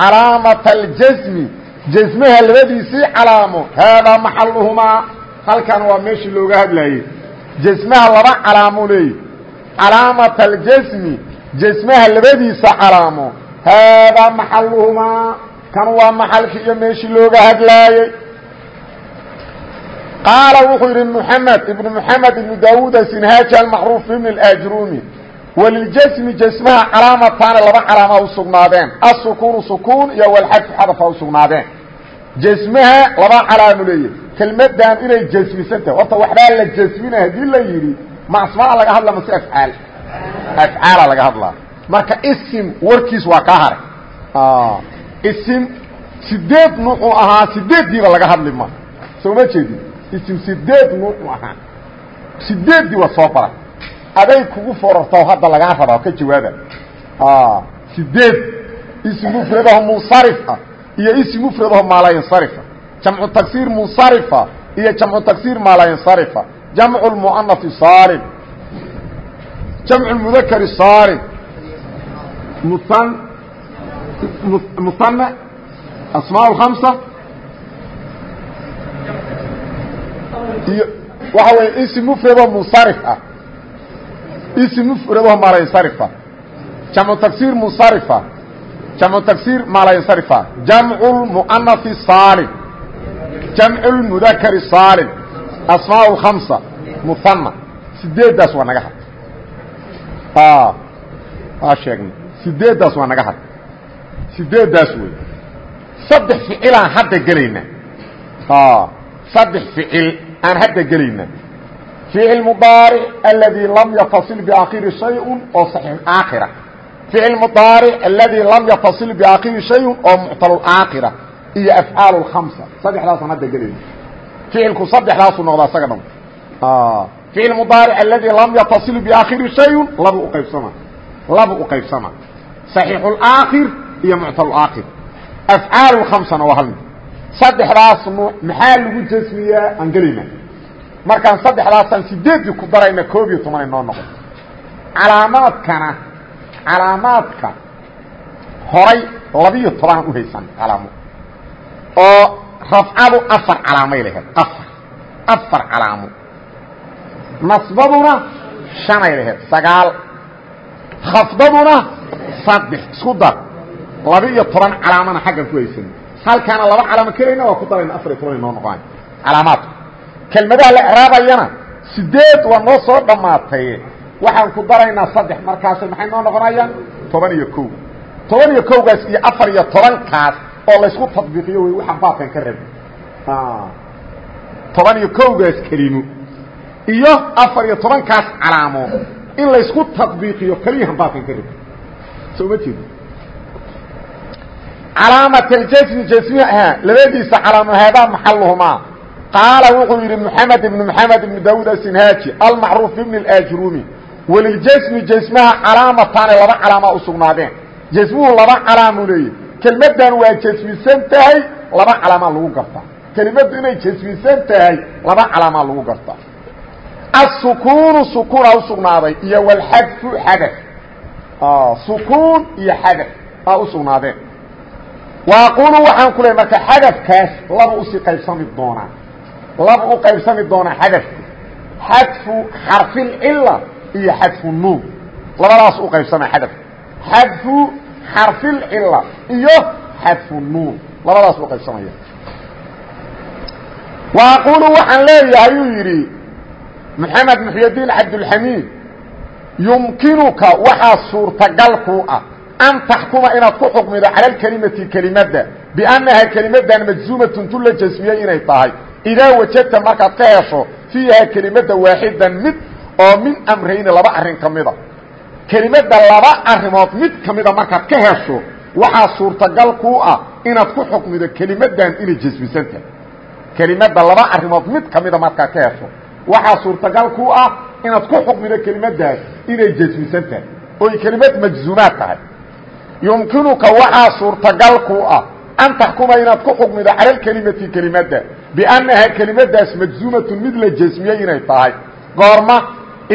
calaamata aljasmi jasmaha labadiisii calaamo haadaa maxaluhumaa halkan waa meeshii looga hadlayey jasmaha laba calaamo leey calaamata aljasmi jasmaha labadiisa calaamo haadaa maxaluhumaa kan waa maxalkii iyo meeshii looga hadlaayey qaala wuxuu yidhi mxamed ibnu mxamed ibnu daawuud asinhaaji almacruuf ibn اlajrumi wliljasmi jasmaha calaamataani laba calaama usugnaadeen asukunu sukuun iyo walxadfu xadafa usugnaadeen jasmaha laba calaamu leeyahy kelmadan inay jasmisan tahay. Horta waxbaa la jasmina haddii la yidhi ma asmaa laga hadla mase afcaal. Afcaala laga hadlaa. Marka isim warkiis waa kaa haray. Isim sideed nuuxuu ahaa sideeddiiba laga hadli ma. Soo ma jeedin? Isim sideed nuuxuu ahaa. Sideeddii waa soo bara aday kugu forarto hadda lagaa rabaa ka jawaaba sideed ism mufradaho munsarifa iyo ism mufradaho maalayinsarifa jamcu tagsir munsarifa iyo jamcu tagsir maalayinsarifa jamcu lmuanai saalim jamcu mudakari saalim muan muana asmaa hamsa iyo waxa weya ism ah ism mfrado maalansarifa jamcu tagsir munsarifa jamcu tagsir maalansarifa jamcu lmuanasi saalim jamcu lmudakari saalim asmaa lkamsa muhana sideeddaas waa naga had. Waa sheegnay sideeddaas waa naga had. Sideeddaas wey saddex ficilaan hadda gelaynaa saddex ficil aan hadda gelaynaa فiعل مضاaرع الذي لم يتصل بآkخر شhayء oo صحيح آkرة فiعل مضاaرع الذي لم يتصل بآkخر شhayء oo معتل آkرة iyo أفعاaل الخمسة سddexdaasaan hadda gelay فiعilku سddexdaasu noqdaa isaga dhan فiعل مضاaرع الذي لم يتصل بآkخر شhayء laba uqaybsama laba uqaybsama صحيiح الآkخر iyo معتل آkر أفعاaل الخمسana waa hal mid سddexdaas maxaa lagu jasmiyaa aan gelayna markaan saddexdaasaan sideeddii ku darayna koob iyo tobanay noo noqon. Calaamaadkana calaamaadka horay labiyo tobanaan uhaysan calaamo oo rafcadu afar calaamay laheyd afar afar calaamo nasbaduna shanay laheyd sagaal. Khafdaduna saddex isku dar. Laba-iyo toban calaamana xaggan ku haysan. Halkaana laba calaamo kelayna waa ku darayna afar iyo tobanay noo noqonay calaamaadku kelmadaha la eraabayana sideed waa noo soo dhammaatay. Waxaan ku daraynaa saddex markaas maxay noo noqonayaan? Toban iyo kow. Toban iyo kowgaas iyo afar iyo tobankaas oo laysku tadbiiqiyo wey waxaan baabkan ka rabi toban iyo kowgaas kelimo iyo afar iyo tobankaas calaamo in laysku tadbiiqiyo keliyahan baabkan ka rabi soo ma jeedo calaamat aljasmi jasmiha labadiisa calaamo haadaa maxaluhumaa qaala wuxuu yidhi mxamed ibn mxamed ibn daawud asinhaaji almacruuf ibn اajrumi waliljasmi jasmaha calaamataane laba calaamaa u sugnaadeen. Jasmuhu laba calaamuu leeyahy kelmaddan waa jasmisan tahay laba calaamaa lagu gartaa kelimaddu inay jasmisan tahay laba calaamaa lagu gartaa asukuunu sukuuna u sugnaaday iyo wlxadfu xadaf. Sukuun iyo xadaf aa u sugnaadeen. Waaqulu waxaan ku leey marka xadafkaas laba u sii qaybsami laba u qaybsami doona xadafku xadfu xarfilcila iyo xadfu nuun. Labadaas u qaybsama xadafku xadfu xarfilcila iyo xadfu nuun. Labadaas u qaybsamaya. Wa aqulu waxaan leeyahay uu yidhi maxamed muxydiin cabdulxamiid yumkinuka waxaa suurtagal kuu ah an taxkuma inaad ku xukmido cala alkelimati kelimadda biannahaa kelimadan majzuumatun tu la jasmiyey inay tahay idaa wajadta markaad ka hesho fiiha kelimada waaxidan mid oo min amrayni laba arrin ka mida. Kelimada laba arrimood mid ka mida markaad ka hesho waxaa suurtagal kuu ah inaad ku xukmido kelimadan inay jasmisantahay kelimada laba arrimood mid ka mida markaa ka hesho waxaa suurtagal kuu ah inaad ku xukmido kelimadaas inay jasmisan tahay. Oy kelimad majzuumaad tahay. Yumkinuka waxaa suurtagal ah an taxkuma inaad ku xukmido cala lkelimati kelimada biannahaa kelimadaas majzuumatun mid la jasmiyey inay tahay goorma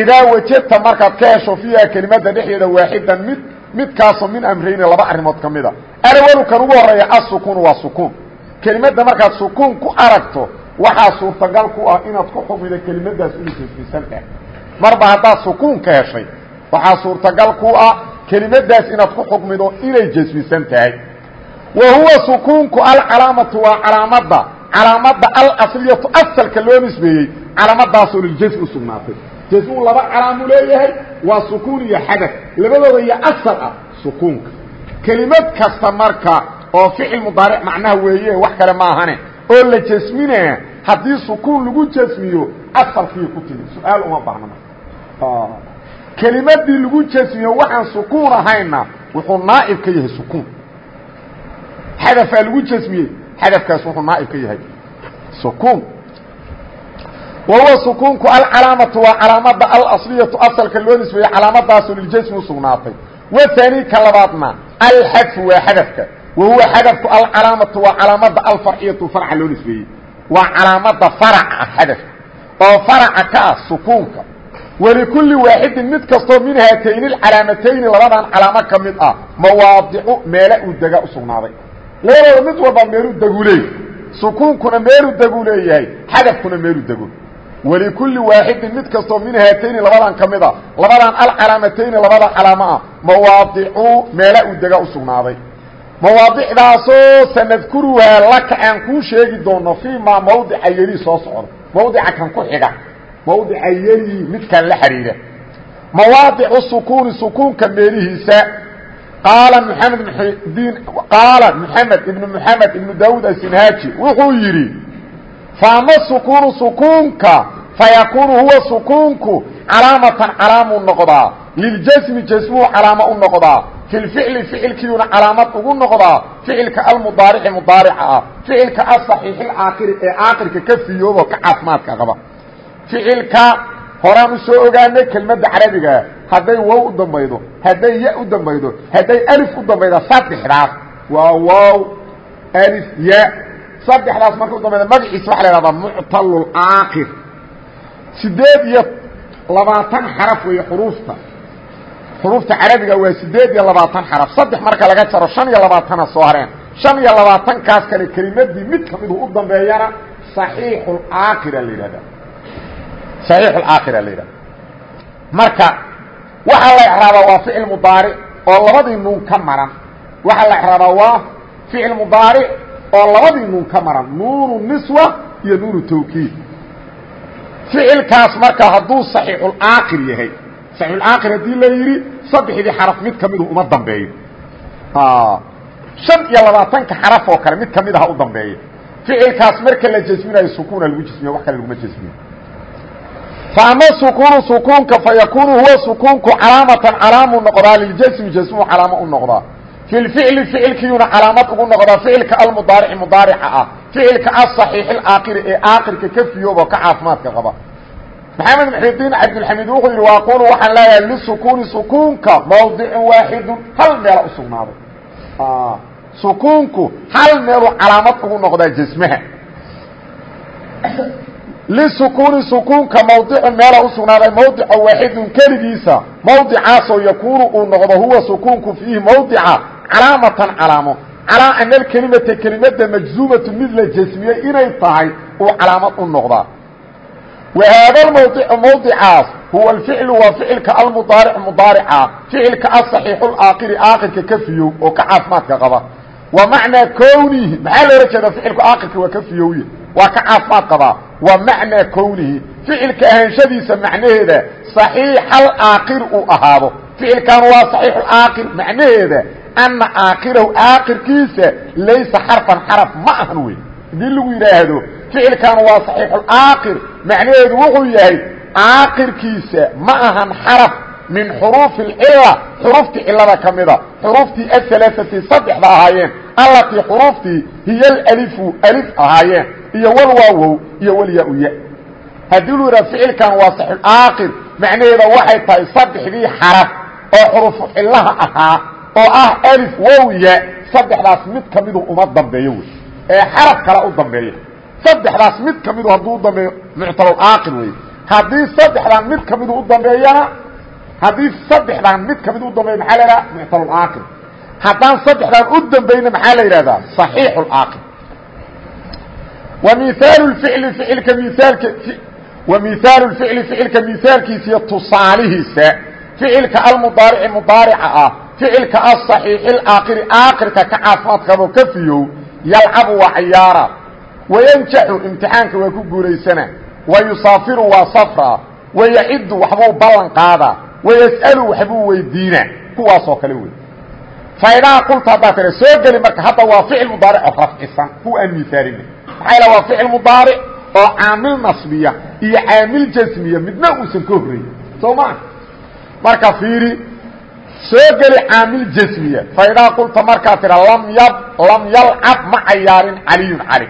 idaa wajadta markaad ka hesho fiiha kelimada dhexdeeda waaxidan mid midkaasoo min amrayni laba arrimood ka mida alwalu kan ugu horreeya asukuunu waa sukuun kelimada markaad sukuun ku aragto waxaa suurtagal ku ah inaad ku xukmido kelimadaas inay jasmisan tahay marba haddaad sukuun ka heshay waxaa suurtagal ku ah kelimadaas inaad ku xukmido inay jasmisan tahay wa huwa sukuunku alcalaamatu waa calaamada calaamada alasliyatu asalka loo nisbeeyey calaamadaasoo liljasmi usugnaatay jasmu laba calaamu leeyahay waa sukuun iyo xadaf labadooda iyo asal ah sukuunka. Kelimad kasta marka oo ficil mudaaric macnaha weeye wax kale ma ahane. Oo la jasminaa haddii sukuun lagu jasmiyo asalkii ku timi su'aal uma baahna kelimadii lagu jasmiyo waxaan sukuun ahayna wuxuu naaib ka yahay sukuun xadafaa lagu jasmiyey xadafkaas wuxuu naaib ka yahay. Sukuun. Wahuwa sukuunku alcalaamatu waa calaamada alasliyatu asalka loo nisbeeye calaamadaasu liljasmi usugnaatay waani ka labaadna alxadfu waa xadafka. Wahuwa xadafku alcalaamatu waa calaamada alfarciyatu farca loo nisbeeyey. Waa calaamada faraca xadafka. Oo faraca ka ah sukuunka. Walikulli waaxidin mid kastoo min haatayni calaamatayni labadan calaamo ka mid ah mawaadicu meela uu dega usugnaaday labadooda mid walba meelu degu leey sukuunkuna meelu degu leeyahay xadafkuna meelu dego walikulli waaxidin mid kastoo min haatayni labadan ka mid a labadan alcalaamatayni labada calaamo ah mawaadicu meela uu dega usugnaaday mawaadicdaasoo sanadkuruhaa laka aan kuu sheegi doono fii maa mawdica yeli soo socda mawdica kan ku xiga mawdica yeli midkan la xidhiira mawaadicu sukuuni sukuunka meelihiisa qaala maxamed mdiin qaala maxamed ibnu maxamed ibnu daawuud asinhaaji wuxuu yidhi faama sukuunu sukuunka fayakuunu huwa sukuunku calaamatan calaamuu noqdaa liljasmi jasmuu calaamo u noqdaa fi lficli ficilkiiuna calaamad ugu noqdaa ficilka almudaarici mudaarica ah ficilka asaxiixi aakiri ee aakirka ka fiyoobo ka caafimaadka qaba. Ficilka u soo ogaanay kelmadda carabigaa hadday wow u dambaydo hadday ya u dambaydo hadday alif u dambaydo saddexdaas. Waa wow alif ya. Saddexdaas marka u dambayda magaciisa waxa la ihahdaa muctalulaakir sideed iyo labaatan xaraf weeye xuruufta. Xuruufta carabiga waa sideed iyo labaatan xaraf. Saddex marka laga jaro shan iyo labaatana soo hareen. Shan iyo labaatankaas kale kelimadii mid kamidu u dambeeyana saxiixulaakira la yidhahda saxiixulaakira la yidhahda marka waxaa la exraabaa waa ficil mudaaric oo labadii nuun ka maran. Waxaa la exraabaa waa ficil mudaaric oo labadii nuun ka maran. Nuunu niswa iyo nuunu tawkiid. Ficilkaas marka hadduu saxiixulaakir yahay saxiixulaakir haddii la yidhi saddexdii xaraf mid ka midu uma dambeeyo. Shan iyo labaatanka xaraf oo kale mid ka mid aha u dambeeya ficilkaas marka la jasminayo sukuuna lagu jasmiya wax kale laguma jasmiyo faama sukuunu sukuunka fayakuunu huwa sukuunku calaamatan calaamu noqdaa liljasmi jasmuu calaamo u noqdaa fi lficli ficilkiiyuna calaamad ugu noqdaa ficilka almudaarici mudaarica ah ficilka asaxiixi aakiri ee aakirka ka fiyoobo ka caafimaadka qaba maxamed muxidiin cabdilxamiid wuxuu yidhi waaqulu waxaan leeyahay lisukuuni sukuunka mawdicun waaxidun hal meela usugnaaday sukuunku hal meeluu calaamad ugu noqdaa jasmaha lisukuni sukuunka mawdicu meela u sugnaaday mawdica waaxidun keligiisa mawdicaasoo yakuunu uu noqdo huwa sukuunku fiihi mawdica calaamatan calaamo calaa ana alkelimata kelimadda majzuumatu mid la jasmiyey inay tahay uu calaamad u noqdaa wa haada almawdicu mawdicaas huwa alficlu waa ficilka almudaaric mudaarica ficilka asaxiixu alaakiri aakirka ka fiyow oo ka caafimaadka qaba wa macnaa kownihi maxaa loola jeeda ficilku aakirka waa ka fiyowye waa ka caafimaad qabaa wa maعنaa kwnihi ficilka ahaanshadiisa macnaheeda صaحيiح اaakir uu ahaado ficilkan waa صaحيiح اaakir macnaheeda أna aakirahu aakirkiisa laysa xarفan xarف ma ahan wey hadii lagu yidhaahdo ficilkan waa صaxiixulaakir macnaheedu wuxuu yahay aakirkiisa ma ahan xaraf min xuruufi اcila xuruuftii cilada ka mida xuruuftii aلaثati saddexda ahaayeen allatii xuruuftii hiy اlأlifu alif ahaayeen iyo walwaawow iyo walya-uya haddii lu ficilkan waa saxuaaqir macnaheeda waxay tahay saddexdii xaraf oo xurufu cilaha ahaa oo ah alif wow ya saddexdaas mid ka midu uma dambeeyo ee xaraf kale u dambeeya. Saddexdaas mid ka midu hadduu u dambeeyo muctalulaaqir wey. Haddii saddexdan mid ka midu dambeeyana haddii saddexdan mid ka mid dambeeyo maxaa la yidhaha muctalulaaqir haddaan saddexdan u dambayna maxaa la yidhahdaa صaxiixulaaqir wa miaal icli icilka miaalka wa mihaalu ficli ficilka mihaalkiisaiyo tusaalihiisa. Ficilka almudaarici mudaarica ah. Ficilka asaxiixilaakiri aakirka ka caafimaadkabo ka fiyow yalcabu waa cayaara wayanjaxu imtixaanka waa ku guulaysana wayusaafiru waa safraa wayaciddu waxbuu ballan qaadaa. Wayas'alu waxbuu weydiinaa. Kuwaasoo kale wey faydaa qulta haddaa tira soo geli marka hadda waa ficil mudaarico rafcisan. Ku aan miaalina maxaa waa ficil mudaaric oo caamil nasbiya iyo caamil jasmiya midna uusan ka horreyn. Soo marka fiiri soo geli caamil jasmiya. Faidaa qulta markaa tira lam yab lam yalcab ma cayaarin caliyun cali.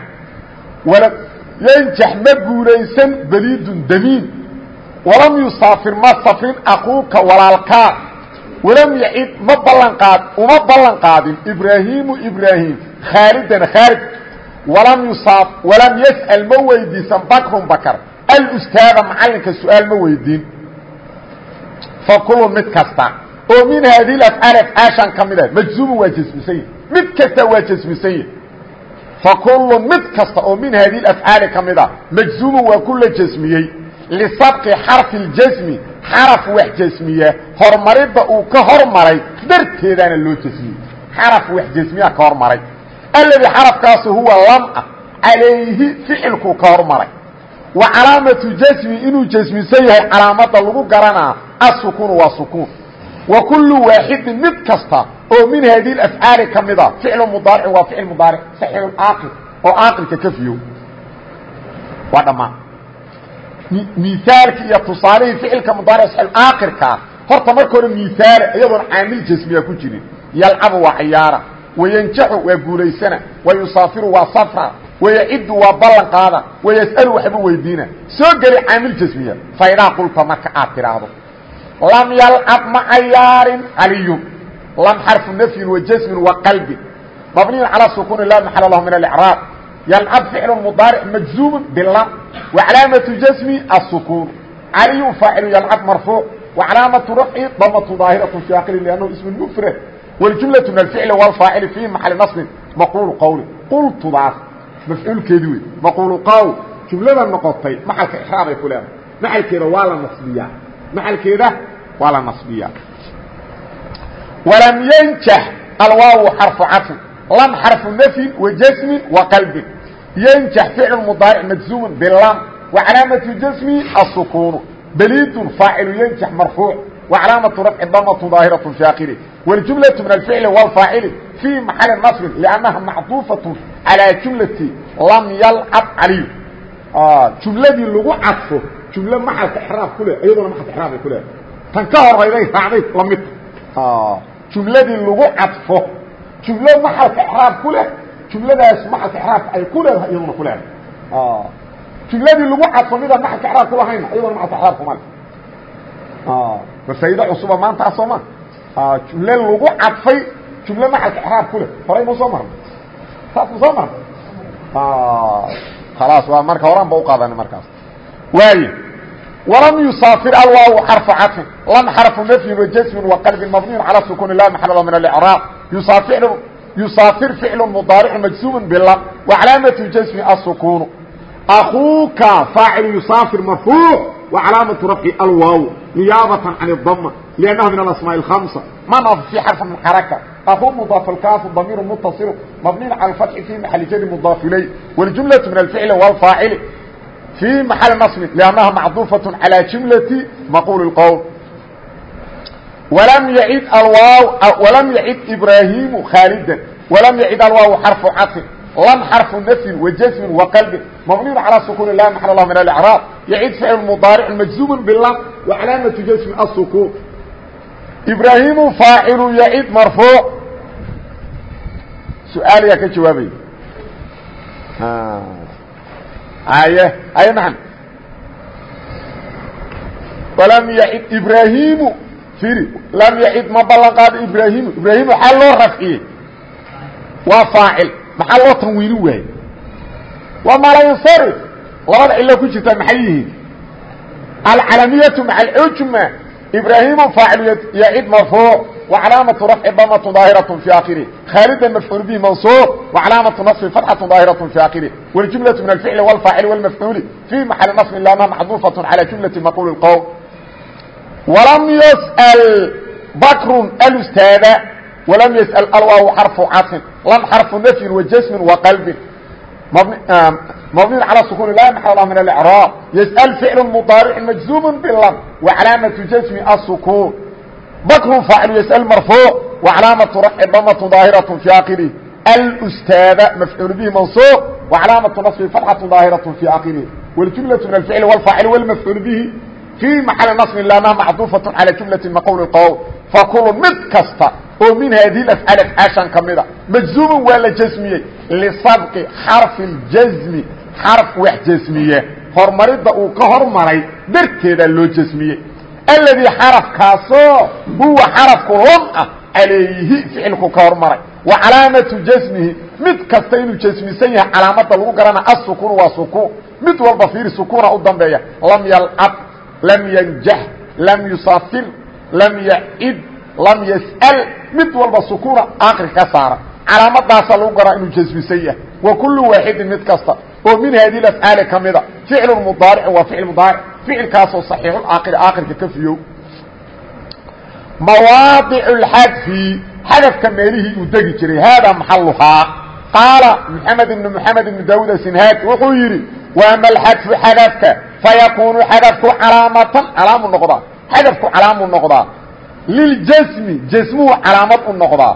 Wala yanjax ma guulaysan beliidun damiin. Walam yusaafir ma safrin akuuka walaalkaa walam yacid ma ballanqaad uma ballan qaadin ibraahiimu ibraahim khaalidan khaalid walam yas'al ma weydiisan bakrun bakr alustaada macallinka su'aal ma weydiin. Fa kullu mid kasta. Oo min haadihi afcaal afcaashan ka mid ah majzuumun waa jasmisan yahi mid kasta waa jasmisan yahi fa kullu mid kasta oo min haadihi afcaali ka mid a majzuumun waa ku la jasmiyey. Lisabqi xarfi اljasmi xaraf wax jasmiya. Horumaridda uu ka hormaray darteedaana loo jasmiyey. Xaraf wax jasmiya ka hormaray alladii xarafkaasu huwa lam'a calayhi ficilkuu ka hormaray. Wa calaamatu jasmi inuu jasmisan yahay calaamadda lagu garanaa asukuunu waa sukuun wa kullu waaxidin mid kasta oo min haadihi afcaali ka mida ficlu mudaaricin waa ficil mudaaric saxiixu aaqil oo aaqilka ka fiyo waa dhammaan. Miaalki iyo tusaalihii ficilka mudaaric aakirkaa horta marka hore miaale iyadoon caamil jasmiya ku jirin. Yalcabu waa cayaara waynjaxu waa guulaysana wayusaafiru waa safra wayaciddu waa ballan qaada wayas'alu waxba weydiina. Soo geli caamil jasmiya faydaa qulta marka aad tidhaahdo. Lam yalcab ma cayaarin caliyun lam xarfu nafyin wa jasmin wa qalbin. Mabniyun calaa sukuuni laa maxala lahu min alicraab. Yalcab ficlun mudaaric majzuumun bilam wa calaamatu jasmi asukuun caliyun faacilu yalcab marfuuc wa calaamatu rafci damatu daahiratu fi aakili liannahu ismun mufrad والجملة من الفعل والفاaعل في محل نصب مقول qول qلتdaas مفعuلkeedi wey مقول qول جuملada نoqotay محلka إحراabay ku leedahay محلkeeda waa la نصbiya محلkeeda waa la نصbiya ولم ينجح الواaو حرف cطف لم حرف نفي وجسم وقلب ينجح فعل مضارع مجزوم باللام وعلامة جزم السكون بليد فاعل ينجح مرفوع وعلامة رفع ضمة ظاهرة في آخره والجملة من الفعل والفاعل في محل نصب لأنها معطوفة على جملة لم يلعب علي آه جملدي لغو عطفه جملة محل إحراف كله أيضا محل إحراف كله تنكهر غيري رعضي لمت آه جملدي لغو عطفه جملة محل إحراف كله jumladaas maxalka ixraabka ay ku leedahay iyaduna ku leedahay jumladii lagu cadfo midaan maxalka ixraab ku lahayna iyaduna maxalka ixraab kuma le masaaida cusuba maantaa soo ma jumle lagu cadfay jumle maxalka eraab ku leh horay ma soo marna taas ma soo marna khalaas waa marka horaan ba uqaadan markaas waay walam yusaair alwaaw xarfu cadfin lam xarfu nafyin wajasmin waqalbin mabniyun cala sukuni la maxalala min alicraaq yusair yusaafir ficlu mudaaricu majsuumun bilam wacalaamatu jasmi asukunu akuuka faacilu yusaafir marfuuc wacalaamatu rafci alwaaw niyaabaة can الdm لأnnaha min aasmاء الخaمسة mana في xarف min xaraka akuu mdaaf اkaafu damiir mتصil mabniy calى الفتح في maxal jri mdaaf ilay واljumlaة min الficl واlfaacil في maxal naصb لأnnaha macduufaة عalى jumlaةi maqul الqwl ولم يعد الواو ولم يعد إبراهيم خالدا ولم يعد الواو حرف عطف لم حرف نفي وجزم وقلب مبني على سكون الله محل الله من الإعراب يعد فعل مضارع مجزوم باللم وعلامة جزم السكون ibraahimu faacilu yacid marfuuc su-aal yaa ka jawaabaya aye aye maxan walam yacid ibraahimu firi lam yacid ma ballan qaado ibraahimu ibraahimu waxaa loo rafciyey waa faacil maxaa loo tanwiini waaye waa malansarif labada cilo ku jirta maxay yihiin alcalamiyatu maca alcujma ibraahimu faacil yacid marfuuc وcلاaمة رفع dmة ظاahiرة في akhره khاalda مفعuل bه منصوب وcلاaمة نصب فتحة ظاahiرة في akhره والجuملة من الفعل والفاaعل والمفعuل في محل نصب لama محdوفة على جuملة مقول الqول ولم يسأل بكر الأستاaذ ولم يسأل الواو حرف caطف لم حرف نفي وجسم وqلب مبني على سكون لا محل له من الإعراب يسأل فعل مضارع مجزوم باللم وعلاaمة جسم السكون bkr فاacل ysأل مرفوع وcلاaمaة رفع dmة ظاahiرة في akhره الأstاaد مفعuل bه منصوب وcلاaمaة نصب فتحة ظاahiرة في akhره والجuملة من الفعل والفاaعل والمفعuل bه في محل نصب لama معطوفة على جuملة مqول الqول فkل mid kasta oo min hadiه الأفعاaل أفعاaشhan kamida مجزuم waa la jسmiyey لصبق xرف الجزم xaraf wax jasmiye. Horumaridda uu ka hormaray darteedaa loo jasmiyey alladii xarafkaasoo huwa xarafku lam ah calayhi ficilku ka hormaray. Wa calaamatu jasmihi mid kasta inuu jasmisan yahay calaamadda lagu garana asukunu waa sukuun. Mid walba fiiri sukuuna u dambeeya. Lam yalcab lam yanjax lam yusafir lam yacid lam yas'al. Mid walba sukuuna akri ka saara. Calaamadaasaa lagu garaa inuu jasmisan yahay. Wa kullu mid kasta oo min haadihi afcaali ka mida. Ficlu mudaaric waa ficil mudaaric. Ficilkaasoo saxiixuaakir aakhirka ka fiyow. Mawaadic اxadfi xadafka meelihii uu degi jiray. Haadaa maxaluhaa qaala maxamed ibn maxamed ibn daawud asinhaaj wuxuu yidhi waama alxadfu xadafka? Fayakuunu xadafku calaamatan? Calaamu noqdaa. Xadafku calaamu noqdaa. Liljasmi jasmuhu calaamad u noqdaa.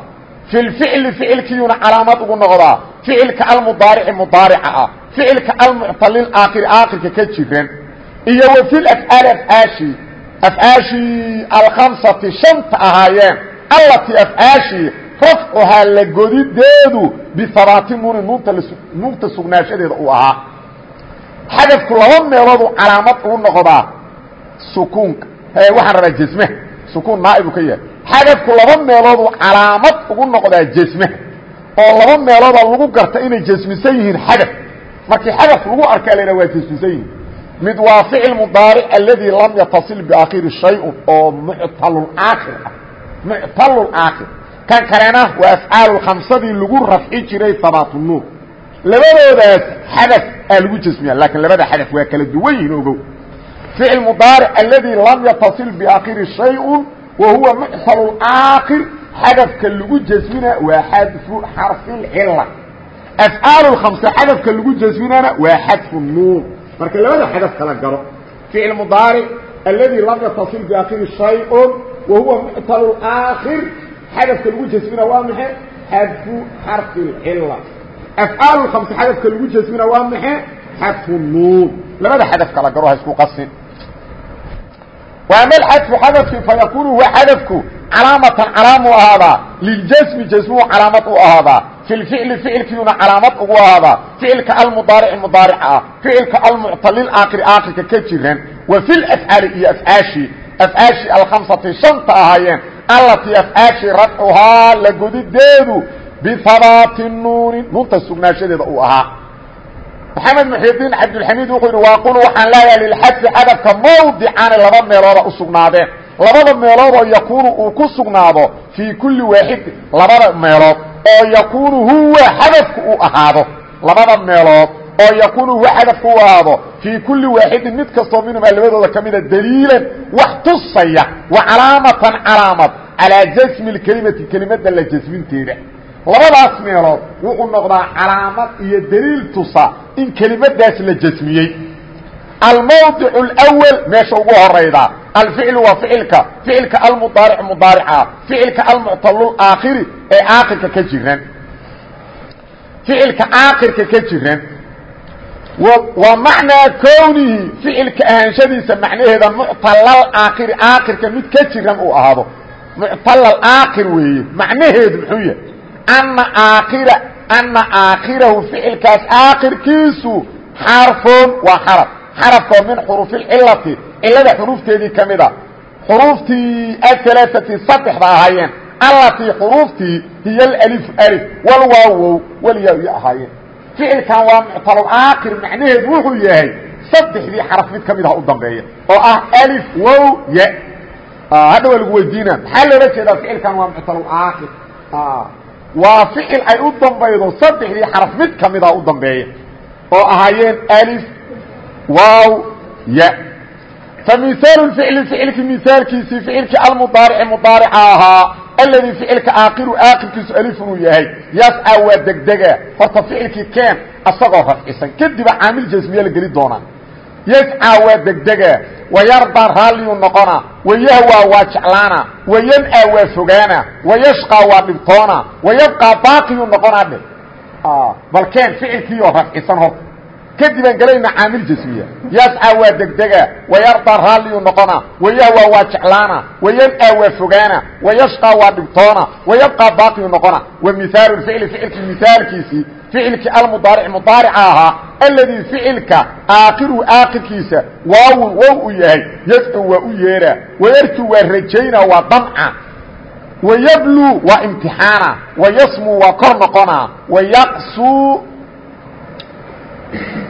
Fi lficli ficilkiyuna calaamad ugu noqdaa ficilka almudaarici mudaarica ah ficilka almuctalil aakhiri aakhirka ka jiran iyo wa fi lafcaali afcaashii afcaashii alkhamsati shanta ahaayeen allatii afcaashii rafcuhaa la godideedu bihabaati nuunin nuunta nuunta sugnaanshadeeda uu ahaa. Xadafku laba meeloodu calaamad ugu noqdaa sukuunka waxaan rabaa jesmaha sukuun naaibu ka yahay. Xadafku laba meelooduu calaamad ugu noqdaa jesmaha oo laba meelooda lagu garta inay jesmisan yihiin xadaf markii xadaf lagu arkaa la waa jesmisan yihiin. Mid waa ficil mudaaric aladii lam yataصil biakhiri shayun oo muctalulaakhir ah. Muctalulaakhir kan kalena waa afcaal khamsadii lagu rafci jiray habaatu nuur. Labadoodaas xadaf aa lagu jesmiya laakiin labada xadaf waa kala duwan yihiin ogow. Ficil mudaaric aladii lam yataصil biakhiri shayun wa huwa muctalulaakhir xadafka lagu jasmina waa xadfu xarfilcila afcaal khamse xadafka lagu jasminana waa xadfu nuun. Marka labada xadaf kala galo. Ficil mudaaric aladi lam yatasil biakhiri shayun wa huwa muctal aakhir. Xadafka lagu jasmina waa maxe xadfu xarfilcila afcaal khamse xadafka lagu jasmina waa maxe xadfu nuun. Labada xadaf kala galo ha isku qasin. Waama axadfu xadafki fayakunu huwa xadafku calaamatan calaamu ahaadaa liljasmi jasmuu calaamad u ahaadaa fi lficli ficilkiiuna calaamad ugu ahaadaa ficilka almudaarici mudaarica ah ficilka almuctalil aakhiri aakhirka ka jiran wa fi lafcaali iyo afcaashii afcaashii alkhamsati shanta ahaayeen allatii afcaashii rafcuhaa la godideedu bihabaati nuunin nuunta sugnaanshadeeda uu ahaa. Maxamed muxidiin cabdulxamiid wuxuu yidhi waaqulu waxaan leeyahay lilxadfi xadafka laba meelooda u labada meelood oo yakuunu uu ku sugnaado fii kulli waaxidin labada meelood oo yakuunu huwa xadafku uu ahaado. Labada meelood oo yakuunu huwa xadafku uu ahaado fii kulli waaxidin mid kastoo minhumaa labadooda ka mida daliilan wax tusaya wa calaamatan calaamad calaa jasmi lkelimati kelimadda la jasminteeda. Labadaas meelood wuxuu noqdaa calaamad iyo daliil tusa in kelimadaas la jasmiyey. Almawdic اlأwl meesha ugu horayda alficlu waa ficilka ficilka almudaaric mudaarica ficilka almuctalulaakhiri ee aakhirka ka jiran ficilka aakhirka ka jiran wa macnaa kownihi ficilka ahaanshadiisa macnaheeda muctalal aakhiri aakhirka mid ka jiran uu ahaado muctal aakir weeye macnaheedu muxuu yahay ana aakhira ana aakhirahu ficilkaas aakhirkiisu xarfun waa xaraf xarafkoo min xuruufilcilati cilada xuruufteedii ka mid a xuruuftii ahalaaati saddexda ahaayeen. Allatii xuruuftii hiy alif alif walwaawow walyaa iyo ahaayeen. Ficilkan waa muctalul aakhir macnaheedu wuxuu yahay saddexdii xaraf mid ka mid ah u dambeeya oo ah alif wow ya. Hadha waa lagu weydiina maxaa loola jeedaa ficilkan waa muctalul aakhir? Waa ficil ay u dambaydo saddexdii xaraf mid ka mid ah u dambeeya oo ahaayeen alif waaw ya فمثال فعل فعلki مثاaلkiisii فعilkii alمضاaرع مضاaرca ahaa الذي فعilka aakhiru aakirkiisu alف inuu yahay yascى waa degdega horta فicilkii keen asagoo rafcisan kadiba caamil jasmiye la geli doonaa yascى waa degdega وayarضى raalliyuu noqona وayahwى waa jeclaana وaynأى waa fogaana وayashقى waa dhibtoona وayabقى baaqiyuu noqonaa dhe bal keen ficilkiioo rafcisan horta kadibaan gelayna caamil jasmiya yascaa waa degdega wayardaa raalliyuu noqona wayahwaa waa jeclaana wayabaa waa fogaana wayashqaa waa dhibtoona wayabqaa baaqiyuu noqona. Wa mihaalu ficli ficilkii mihaalkiisii ficilkii almudaaric mudaarica ahaa alladii ficilka aakhiru aakhirkiisa waawun wow u yahay yadcu waa u yeedha wayarju waa rajaynaa waa damca. Wayablu waa imtixaana wayasmu waa kor noqona wayaqsu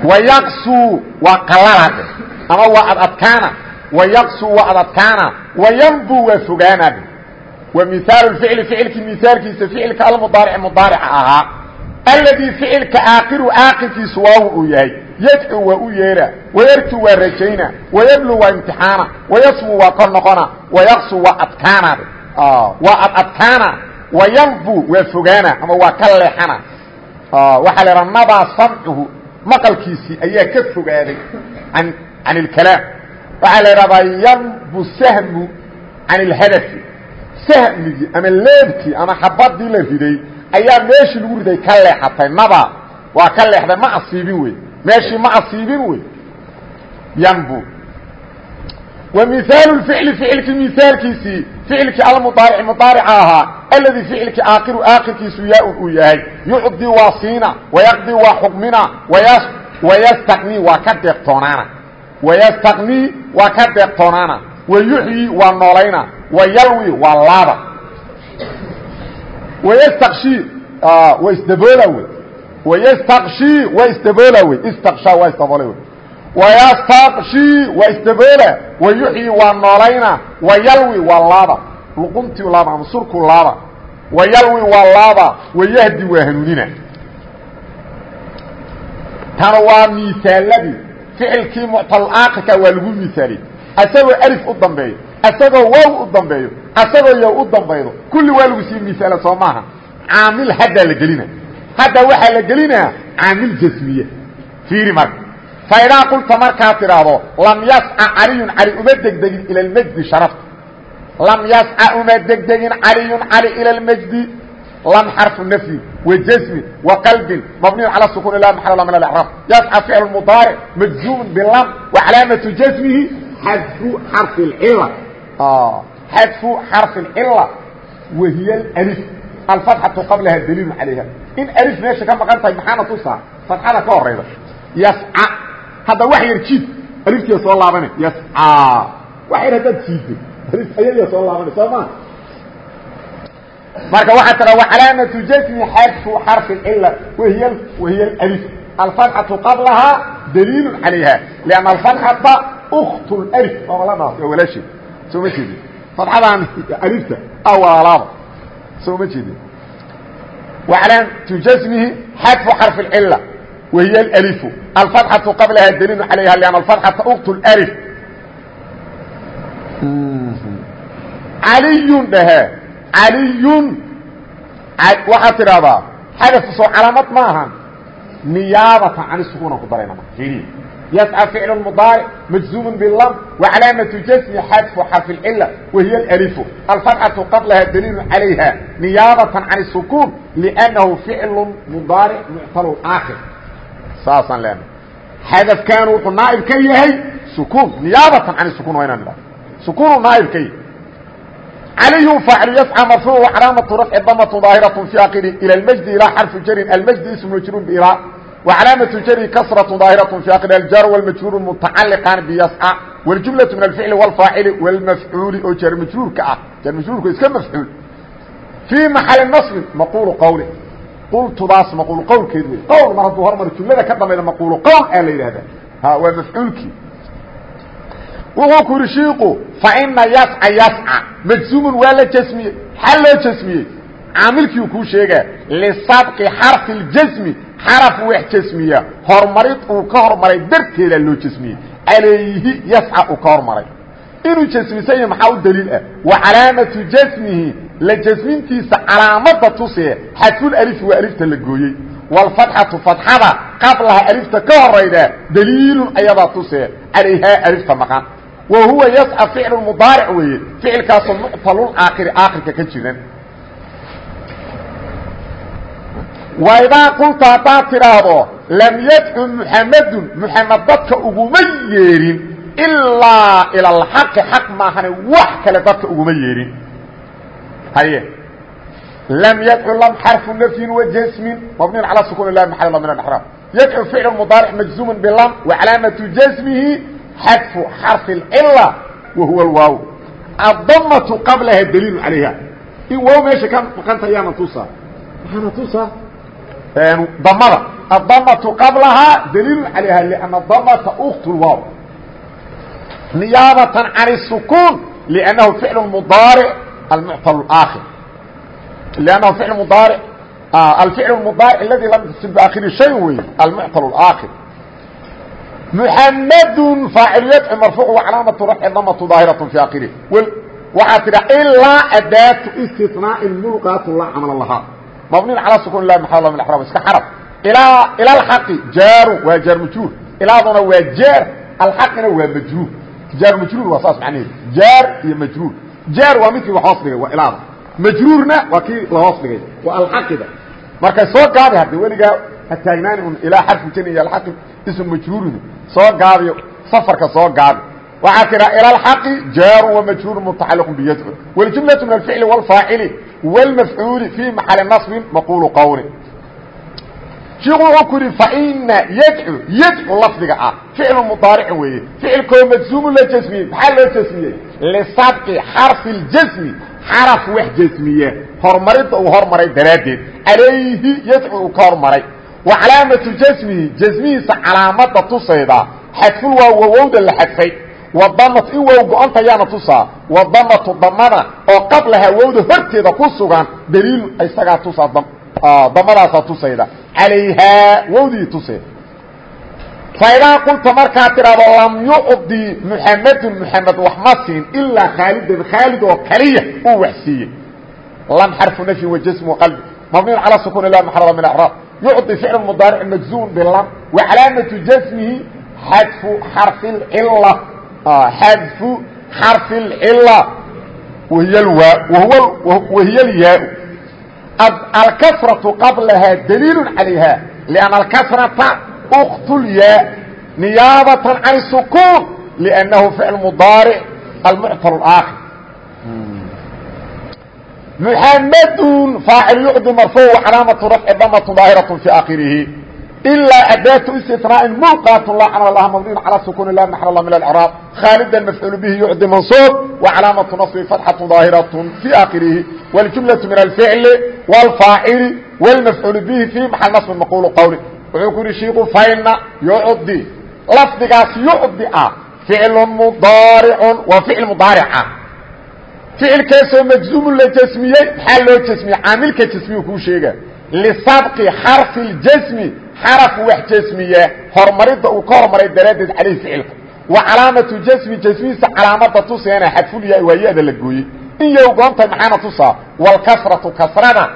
wayaqsu waa qalalade ama waa adadkaana wayaqsu waa adadkaana wayanbu waa fogaanade wa mihaalu ficli ficilkii mihaalkiisa ficilka almudaaric mudaarica ahaa alladii ficilka aakiru aakirkiisu waawu uu yahay yadcu waa u yeera wayarju waa rajayna wayablu waa imtixaana wayasmu waa kor noqona wayaqsu waa adkaanade waa adadkaana wayanbu waa fogaana ama waa ka leexana waxaa la nadaa samcuhu maqalkiisii ayaa ka fogaaday an can اlkalaam waxaa la idhahdaa yanbu sahmu can ama leebkii ama xabadii la riday ayaa meeshii lagu riday ka leexatay. Naba waa ka leexday. Ma asiibin wey meeshii ma asiibin wey yanbu wa mihaalu ficli ficilkii mihaalkiisii ficilkii almudaarici mudaarica ahaa aladii ficilkii aakiru aakirkiisu yaa-un uu yahay. Yucdii waa siina wayaqdii waa xukmina wayastaqnii waa ka deeqtoonaana wayastaqnii waa ka deeqtoonaana wayuxyi waa noolayna. Wayalwi waa laaba. Wayastaqshii waa isdaboola wey. Wayastaqshii waa isdaboola wey. Istaqshaa waa isdaboolay wey wayastaqshii waa isdaboola wayuxyi waa noolayna wayalwi waa laaba luquntii laaba ama surku laaba wayalwi waa laaba wayahdi waa hanuunina tana waa miisaaladii ficilkii muctalaakhirka waa lagu miisaaliyey asagoo alif u dambeeyo asagoo waaw u dambeeyo asagoo yow u dambaydo kulli waa lagu sii misaala soo maaha caamil haddaa la gelina hadda waxaa la gelinaa caamil jasmiye fiiri marka faidaa qulta markaad tidhaahdo lam yasca caliyun cali uma degdegin ila lmajdi sharafta lam yasca uma degdegin caliyun cali ila lmajdi lam xarfu nafyin wajasmin wa qalbin mabniyun cala sukuun la maxal min aacraab yasca ficlu mudaaric majzuumun bilam wa calaamatu jasmihi xadfu xarfi اcila ah, xadfu xarfi اlcila wahiya alif alfatxatu qablaha daliilun calayha in alif meesha ka maqan tahay maxaana tusaa? Fatxada ka horayda yasca hadda wax yar jiid. Aliftiya soo laabane. Yascaa ah. wax yar haddaad jiiday alif ayaya soo laabane. Soo maa marka waxaa tara wacalaamatu jasmi xadfu xarfi اcila wahiy wahiya alif. Alfatxatu qablahaa daliilu calayha. Lanna alfatxata ukt lif waa waladaas waa walaasheed soo ma jeedin. Fatxadan alifta. Ah, A walaalaaba soo ma jeedin. Wacalaamatu jasmihi xadfu xarfi اcila wahiy اlأlifu alfatxaةu qablahaa daliil عalayha لأnna alfatxata kt اlأlif caliyun dhahe caliyun waxaad tidhaahdaa xadafku soo calaamad ma ahan niyaabatan can sukuunan ku darayna marka fiiriya yascى ficl mdaaric majzuum bاlm وcalaamaةu jasmi xadfu xarfi اcila wahiy اlأlifu alfatxaةu qablaha daliil عalayha niyaabatan can الsukuun لأnnahu ficlu mudaaric muctal aakhir saasaan leenahay xadafkan wuxuu naaib ka yahay sukuun niyaabatan can sukuun waa inaan idhahdo sukuunu naaib ka yahay عaليه فاعل يسعى مرفوع وعلامة رفع ضمة ظاaهرة في akhر إلى المجد إلى حرف jر المجد اسم مجrور بإلى وعلامة jر كسرة ظاaهرة في akhر الجار والمجrور متacلقان بيسعى والجملة من الفعل والفاaعل والمفعuuل oo jر مجrوuرka ah jر مجrوuرku iska مفعuuل في محل نصب مقول qول qultudaas maquulu qawlkeed wey qowl mar hadduu hormaro jumlada ka dambayda maquulu qowl aa la yidhahdaa ha waa mafcuulkii. Wuxuu ku yihi shiiku fa ina yasca yasca majzumun waa la jasmiyey. Xal loo jasmiyey. Caamilkiiu kuu sheegaa lisabqi xarfi ljasmi xaraf wax jasmiya horumarid uu ka hormaray darteeda loo jasmiyey. Calayhi yasca uu ka hormaray. Inuu jasmisan yahi maxaa u daliil ah? Wa calaamatu jasmihi la jasmintiisa calaamada tusee xadfulalifi waa alifta la gooyey wاlfatxatu fatxada qablaha alifta ka horayda daliilun ayadaa tusee calayhaa alifta maqan wa huwa yasca ficlu mudaaric weeye ficilkaasoo muctalul aakhiri aakhirka ka jiran waidaa qulta haddaad tidhaahdo lam yadcu muxamadun muxamed dadka uguma yeedhin ilaa ila alxaqi xaq maahane wax kale dadka uguma yeedhin haye lam yadcu lam xarfu nafyin wajasmin mabniin calaa sukuun lah maxal min axraab yadcu ficlu mudaaric majzuuman bilam wa calaamatu jasmihi xadfu xarfi اcila wa huwa waaw addamatu qablaha daliilu calayha in waaw meesha ka maqanta yaana tusaa maxaana tusaa damada addamatu qablahaa daliilu calayha lأna damata ukt waaw niyaabatan can الsukuun لأnnahu ficl mudaaric almuctal اaakhir لأnnahu ficl mudaaric alficl الmudaaric aladi lam yaتصil baakhiri shay wey almuctal اaakhir محمد فاaعل يدع مرفوع وعلاaمة رفع ضمة ظاaهرة في akhره waxaa tidha إlاa أdاaة استiثناaء ملqاaت لا cمل لhaa مبني على سكون لا محل من احراب iska xرف إلى الحق jاar waa jاar مجrور ilaaduna waa jاar الحقina waa مجrور jاar مجrور waa saas معنeed jاar iyo مجrور jاar waa midkii hoos dhigay waa ilaada مجrوurna waa kii la hoos dhigay waa الحقida markay soo gaabi hadde weligaa ha taagnaani un ilaa xarfu jن iyo الحق ism majruurin soo gaabiyo safarka soo gaabi waxaa tidhaa ilى اxaqi jaaru وmajruur mutacaliq byadcu wاljumlaة min اficli wاlfaacili wاlmafcuuli fii maxali naصbin maqulu qowli sheikhu wuxuu ku yidhi faina yadcu yadcu lafdiga ah. Ficlu mudaaric weeye. Ficilkoo majzuumu la jasmiyey. Maxaa loo jasmiyey? Lisabqi xarfi ljasmi xaraf wax jasmiye. Horumarinta uu hormaray daraaddeed. Calayhi yadcu uu ka hormaray. Wa calaamatu jasmihi jasmihiisa calaamada tusayda. Xadful waa wawowda la xadfay. Wadamat in wow go-antayaana tusaa. Wadamatu damada oo qablahaa wowda horteeda ku sugan daliilu isagaa tusaa dam damadaasaa tusayda alayhaa wowdii tuseed faydaan qulta markaa tidhahdo lam yucdi muxamedun muxamed wax ma siin ilaa khaalidan khaalid oo kaliya uu wax siiyey lam xarfu nafyin wajasmu qalbi mabniin calaa sukuun la maxrada min acraab yucdi ficl mudaaric majzuun bilam wa calaamatu jasmihi xadfu xarfi cila xadfu xarfi اlcila wahiy alyaa الكسرة قبلها دليل عليها لأن الكسرة أخت الياء نيابة عن السكون لأنه فعل مضارع المعطل الآخر محمد فاعل يعد مرفوع وعلامة رفع ضمة ظاهرة في آخره إلا أداة استثناء موقات الله عن الله مبني على سكون الله محل الله من الإعراب خالدا مفعول به يعد منصوب وعلامة نصب فتحة ظاهرة في آخره والجملة من الفعل والفاعل والمفعول به في محل نصب مقول قولي ويقول الشيخ فإن يعد لفظكاس يعد فعل مضارع وفعل مضارع ficilkaasoo majzuumu la jasmiyey maxaa loo jasmiyey caamilka jasmiyu kuu sheega lisabqi xarfi اljasmi xarafku wax jasmiya horumaridda uu ka horumaray daraaddeed calayhi ficilka. Wa calaamatu jasmi jasmihiisa calaamada tuseena xadfulya waa ya-da la gooyey. In yow goontay maxaana tusaa? Walkasratu kasrada.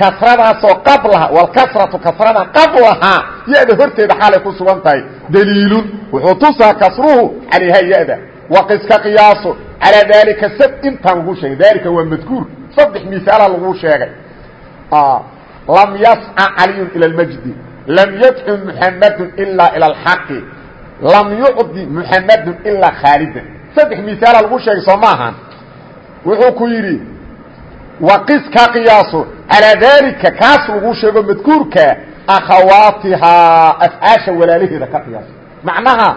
Kasradaasoo qablaha walkasratu kasrada qablahaa ya-da horteeda xaalay ku sugan tahay. Daliilun wuxuu tusaa kasruhu calayha ya-da wa qiska qiyaaso calaa daalika sad intaan lagu sheegay. Daalika waa madkuur. Saddex misaala laguu sheegay. Ah, lam yasca caliyun ila lmajdi lam yadcu muxamadu ilaa ilى اlxaqi lam yucdi muxamadu ilaa khaalidan saddex misaala lagu sheegay soo ma ahan wuxuu ku yidhi waqis ka qiyaaso calaa daalika kaas lagu sheego madkuurka akhawaatihaa afcaasha walaalaheeda ka qiyaaso macnaha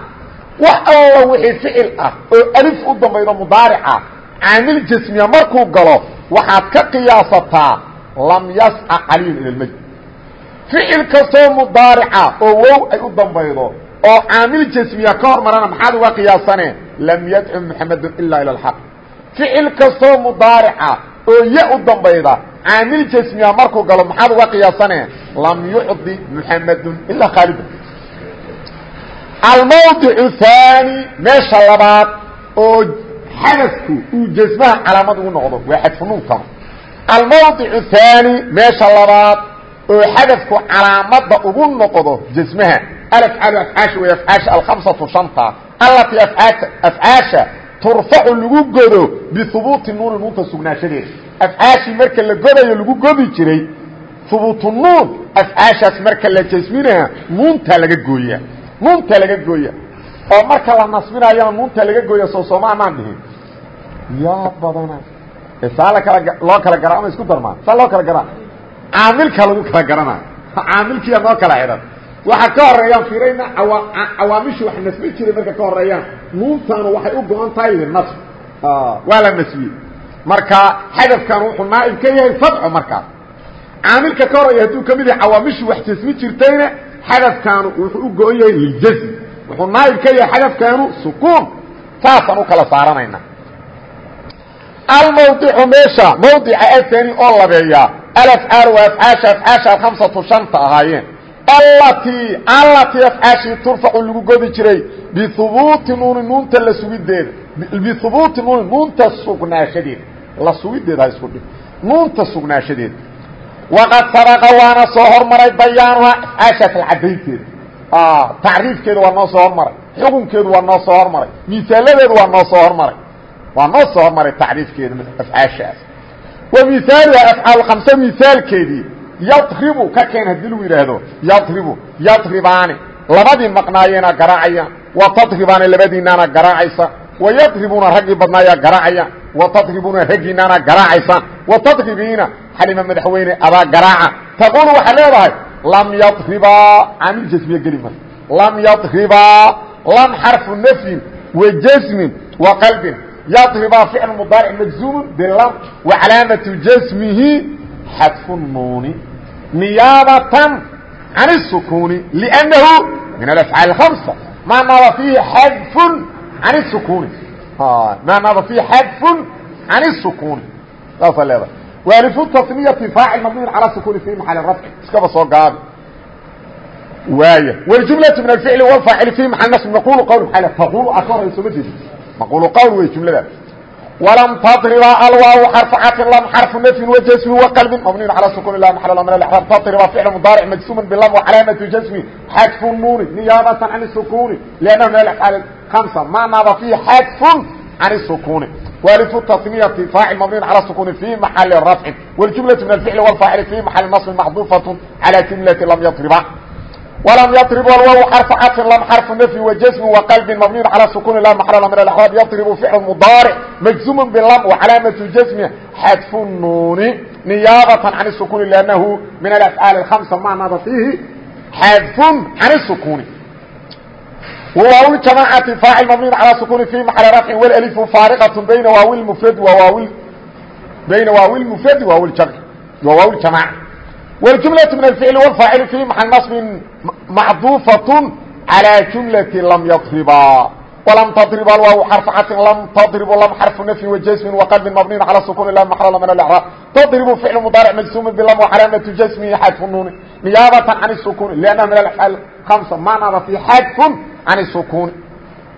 wax alla wixii ficil ah oo alif u dambaydo mudaarica caamil jasmiya markuu galo waxaad ka qiyaasataa lam yasca caliyun ila lmajid ficil kastoo mudaarica oo wow ay u dambaydo oo caamil jasmiya ka hor marana maxaad uga qiyaasane lam yadcu muxamedun ilaa ila alxaq. Ficil kastoo mudaarica oo ya u dambayda caamil jasmiya markuu galo maxaad uga qiyaasane lam yucdi muxamedun ilaa khaalida almawdic haani meesha labaad oo xadafku uu jasmaha calaamad ugu noqdo waa xadfunuunkanu almawdic haani labaad oo xadafku calaamada ugu noqdo jasmaha alafcaal afcaasha way afcaasha alkhamsatu shanta allatii afcaasha turfacu lagu godo bihubuuti nuuni nuunta sugnaanshadeeda afcaashii marka la godayo lagu godi jiray hubuutu nuun afcaashaas marka la jasminaa nuuntaa laga gooya. Nuunta laga gooya. Oo marka la nasbinayana nuunta laga gooya soo sooma dhihin yaa badana. Saa loo kala gara ama isku darmaan? Saa loo kala garaa caamilka lagu kala garanayo. Caamilkiiya noo kala xidhan waxa ka horeeyaan firayna cawaamishu wax nasbin jiray marka ka horeeyaan nuuntanu waxay u go-an tahay linasb waa la nasbiyey. Marka xadafkan wuxuu naaib ka yahay fadxo markaas caamilka ka horreeya hadduu ka mid yahay cawaamishu wax jasmi jirtayna xadafkaanu wuxuu u go-on yahay liljasm wuxuu naaib ka yahay xadafkaanu sukuun. Saasaan u kala saaranayna almawdicu meesha mawdica aani oo labeeya alafcaal waa afcaasha afcaasha alkhamsatu shanta ahaayeen allatii allatii afcaashii turfacu lagu godi jiray bihubuuti nuuni nuunta la sugideeda bihubuuti nuuni nuunta sugnaashadeeda la sugideeda ha isku dhig nuunta sugnaashadeeda waqad sabaqa waana soo hormaray bayaanuhaa afcaashaas cadaynteeda tacriifkeedu waa noo soo hormaray xukunkeedu waa noo soo hormaray misaaladeedu waa noo soo hormaray waa noo soo hormaray tacriifkeeda afcaashaas wa misaaluha afcaal khamse misaalkeedii yadribu ka keen haddii lagu yidhaahdo yadribu yadribaani. Labadii maqnaayeena garaacayaan wa tadribaani labadiinaana garaacaysa. Wa yadribuuna raggii badnaayaa garaacayaan wa tadribuuna raggiinaana garaacaysaan wa tadribiina xalima madaxweyne adaa garaaca. Taquulu waxaa leedahay lam yadribaa caamil jasmiye geli marka lam yadribaa lam xarfu nafyin wa jasmin wa qalbin yadribaa ficl mudaaric majzuumun bilam wa calaamatu jasmihi xadfu nuuni niyaabatan can الsukuuni لأnnahu min alafcaal الhamsa maa naaba fiihi xadfun can الsukuuni maa naaba fiihi xadfun can الsukuuni saasaa leedahay waalifu tasmiyati faacil mabniyin calى sukuuni fi maxali rafci iskaba soo gaabi waaya wاljumlaةu min alficli wاlfaacili fi maxal nasb maqulu qawl maal taqulu aa ka horayso ma jeedi maqulu qawl wey jumlada walam tadriba alwaaw xarfu cafin lam xarfu nafyin wa jasmi wa qalbin mabniyun calaa sukuni la maxal min alxraab tadriba ficlu mudaaric majsuuman bilam wa calaamatu jasmi xadfu nuuni niyaabatan can isukuni liannahu min alafcaali khamsa ma naada fiihi xadfun can isukuni walifu tasmiyati faacil mabniyun calaa sukuni fi maxali rafcin waljumlatu min alficli walfaacili fi maxali nasbin maxduufatun calaa jumlati lam yadriba يضرب ولم يضرب الواو حرف عطف لم حرف نفي وجزم وقلب مبني على سكون لا محل من الاعراب يضرب فعل مضارع مجزوم باللم وعلامه الجزم حذف النون نيابه عن السكون لانه من الافعال الخمسه معنى فيه حذف عن السكون وواو الجماعه فاعل مبني على سكون في محل رفع والالف فارقه بين واو المفرد وواو بين واو المفرد وواو الجمع وواو الجماعه والجملة من الفعل والفاعل في محل نصب معطوفة على جملة لم يضربا ولم تضرب الواو حرف عطف لم تضرب لم حرف نفي وجسم وقلب مبني على سكون لا محل من الاعراب تضرب فعل مضارع مجزوم باللم وعلامة جسمه حذف النون نيابة عن السكون لأنه من الافعال خمسة معنى في حذف عن السكون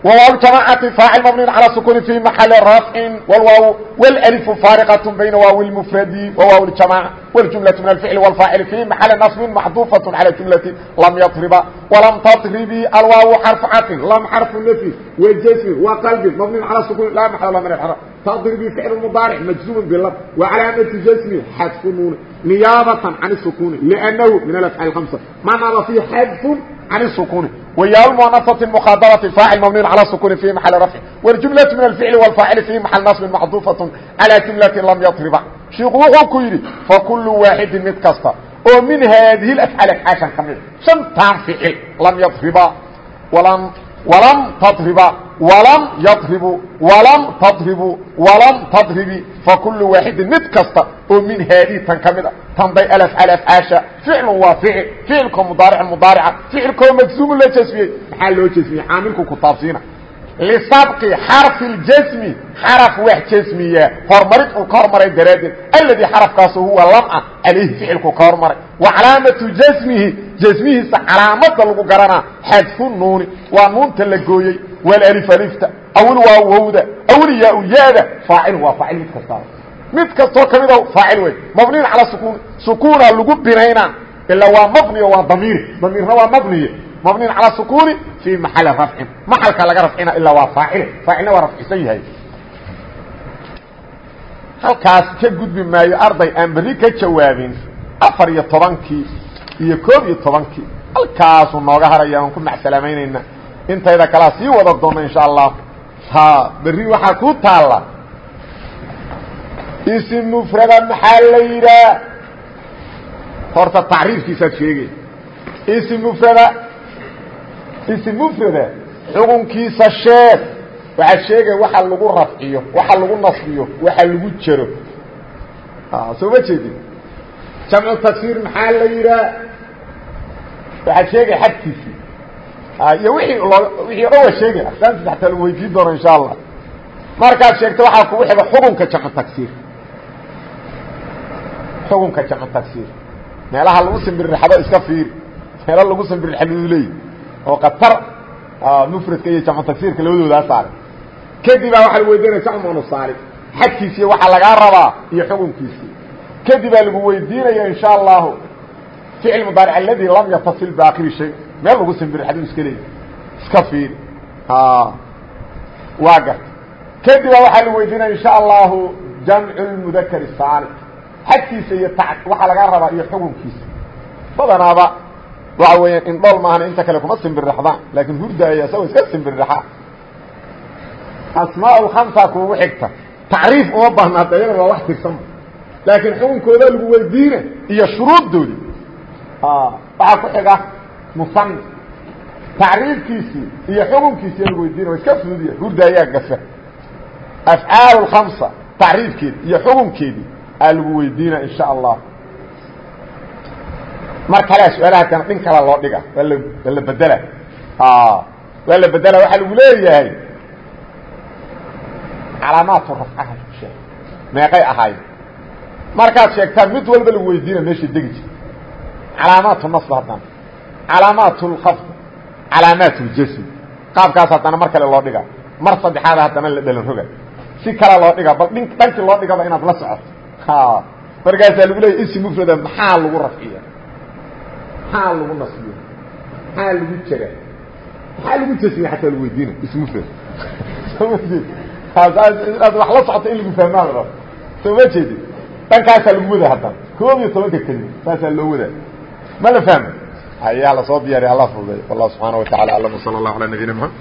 وواو الجماعة فاعل مبني على سكون في محل رفع والواو والالف فارقة بين واو المفرد وواو الجماعة والجملة من الفعل والفاعل في محل نصب محذوفة على جملة لم يضرب ولم تضربي الواو حرف عطف لم حرف نفي والجسم وقلب مبني على سكون لا محل من الحرف تضربي فعل مضارع مجزوم باللفظ وعلامة جسمه حذف النون نيابة عن السكون لأنه من الأفعال الخمسة معنى فيه حذف عن السكون ويا المؤنثة المخاطبة فاعل مبني على السكون في محل رفع والجملة من الفعل والفاعل في محل نصب محذوفة على جملة لم يضرب شيخ wuxuu ku yidhi فكل واحد mid kasta oo min haadihi اafcaal afcaashan ka mida ah. shantaan ficil lam yadriba walam walam tadriba walam yadribu walam tadribu walam tadribi. Fakulu waaxidin mid kasta oo min haadihi tan ka mida ah. tan bay alafcaal afcaasha ficlu waa ficil. Ficilkoo mudaaric mudaarica. Ficilkoo majsuumu la jasmiyey. Maxaa loo jasmiyey? Caamilku ku taabsiina lisabqi xarfi اljasmi xaraf wax jasmiya horumarid uu ka hormaray daraaddeed alladii xarafkaasu huwa lamca calayhi ficilku ka hormaray wa calaamatu jasmihi jasmihiisa calaamada lagu garanaa xadfu nuuni waa nuunta la gooyey walif alifta awil waa wowda awil yaa yaada faacil waa faacil mid kastaa mid kastoo ka mida faacil wey mabniin calaa sukuun sukuuna lagu binaynaa ilaa waa mabniyo waa damiir damiirna waa mabniye mabniin calaa sukuuni fii maxali rafcin. Maxalka laga rafcina ilaa waa faacile. Faacilna waa rafcisan yahay. Halkaas ka gudbi maayo arday aan berri ka jawaabin. Afar iyo tobankii iyo koob iyo tobankii. Halkaasuu nooga haraya aan ku macsalaameynayna intayda kalaa sii wada doona insha allah. Ha berri waxaa ku taalla ism mufrada maxaa la yidhaha horta tacriifkiisaad sheegay. Ism mufrada ism mufrada xukunkiisa sheeg. Waxaad sheegay waxa lagu rafciyo waxa lagu nasbiyo waxa lagu jero soo ma jeedin? Jamcu tagsiir maxaa la yidhaha waxaad sheegay xadkiisii. Iyo wixii loo wixii o dhan waa sheegay. Aqsaamtiisa xataa lagu weydiin doono insha allah. Markaad sheegto waxaa kugu xiga xukunka jamcu tagsiir xukunka jamcu tagsiir meelaha lagu simbirixado iska fiiri. Meelo lagu simbirixaduu leey oo qatar mufradka iyo jamcu tagsiirka labadoodaa saaray. Kadibaa waxaa lagu weydiinaya jamcu manusaalim xadkiisii waxaa lagaa rabaa iyo xukunkiisii. Kadibaa lagu weydiinaya insha allahu ficil mudaaric aladi lam yatasil baakiri shay. Meel lagu simbirixaduu iska leey iska fiiri. Waa garta kadibaa waxaa lagu weydiinaya insha allahu jamcu lmudakar saalim xadkiisa iyo waxaa lagaa rabaa iyo xukunkiisa badanaaba waxa weeyaan indhool maahana inta kale kuma simbirixdaan laakiin hurdaaya isagoo iska simbirixaa asmaa lkamsa kuugu xigta. Tacriif uma baahna hadda iyagana waa wax tirsanba laakiin xukunkooda lagu weydiina iyo shuruuddoodii waxaa ku xiga musanif tacriifkiisii iyo xukunkiisii lagu weydiina waa iska fududiya hurdaayaa gafa afcaal lkamsa tacriifkeedi iyo xukunkeedii aa lagu weydiina in sha allah mar kalea su'aalaha kana dhin kala loo dhiga waa la bedela. Waa la bedela waxaa lagu leeyahay. Calaamaatu rafcaha sheeg meeqay ahaayeen. Markaad sheegtaan mid walba lagu weydiina meesha degi jir calaamaatu nasb haddana calaamaat lkafd calaamaat ljasm qaabkaas loo dhiga mar saddexaada haddana la dhalan roga si kala loo dhiga bal dhin dhankii loo dhigaba inaad la socoto markaasaa lagu leeya ism mufrada maxaa lagu rafciya maxaa lagu nasbiya maxaa lagu jera maxaa lagu jasmiya xataa lagu weydiina ism mufrad soo ma jeedi inaad wax la socoto in lagu fahmaad rabo. Soo ma jeedi? Dhankaasaa lagu wada haddana koob iyo tobanka kelima saasaa loo wadaa. Ma la fahma ayaa la soo diyaariya alla fududay wallahu subxaana wa tacala alam wsala allahu ala nabiyina mxamed